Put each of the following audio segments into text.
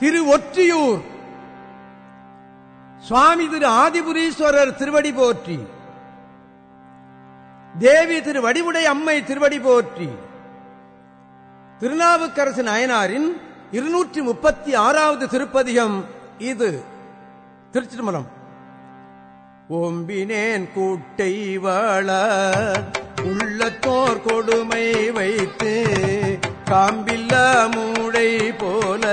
திரு ஒற்றியூர் சுவாமி திரு ஆதிபுரீஸ்வரர் திருவடி போற்றி. தேவி திரு வடிவுடை அம்மை திருவடி போற்றி. திருநாவுக்கரசு நாயனாரின் இருநூற்றி முப்பத்தி ஆறாவது திருப்பதிகம் இது. திருச்சிதம்பரம் ஓம்பினேன் கூட்டை வாழ உள்ளத்தோர் கொடுமை வைத்து காம்பில்லா மூடை போல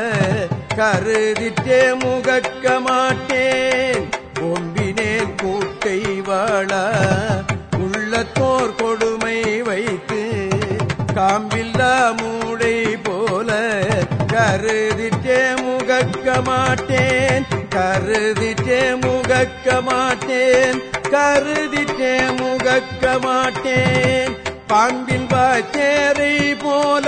கருதிட்டே முகக்க மாட்டேன். ஓம்பினேன் கூட்டை வாழ உள்ளத்தோர் கொடுமை வைத்து காம்பில்லா மூடை போல கருதிட்டே முகக்க மாட்டேன். கருதிட்டே முகக்க மாட்டேன். கருதிட்டே முகக்க மாட்டேன். பாம்பின் வாச்சேரை போல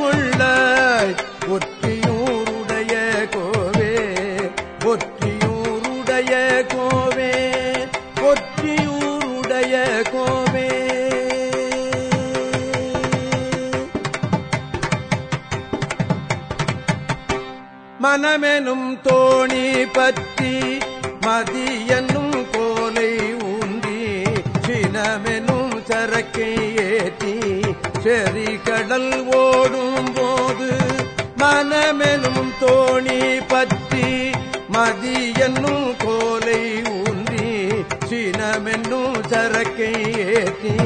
கொள்ளாய் ஒற்றியூருடைய கோவே. ஒற்றியூருடைய கோவே. ஒற்றியூருடைய கோவே. மனமெனும் தோணி பற்றி மதியனும் கோலை ஊன்றி சினமெனும் சரக்கை ஏற்றி செறி கடல் ஓடும் போது மனமெனும் தோணி பற்றி மதியனும் கோலை ஊன்றி சினமென்னும் சரக்கை ஏற்றி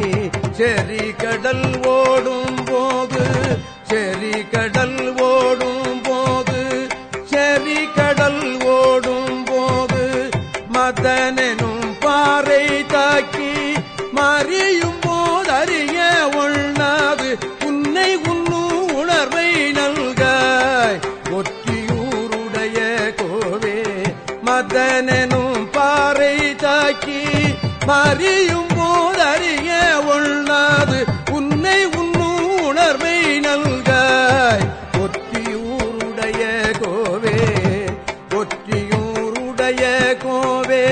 செறி கடல் ஓடும் போது செறி பார்த்தனெனும் பாறை தாக்கி மறியும் போதறிய ஒண்ணாது உன்னை உண்ணும் உணர்வை நல்காய். ஒற்றியூருடைய கோவே ஒற்றியூருடைய கோவே.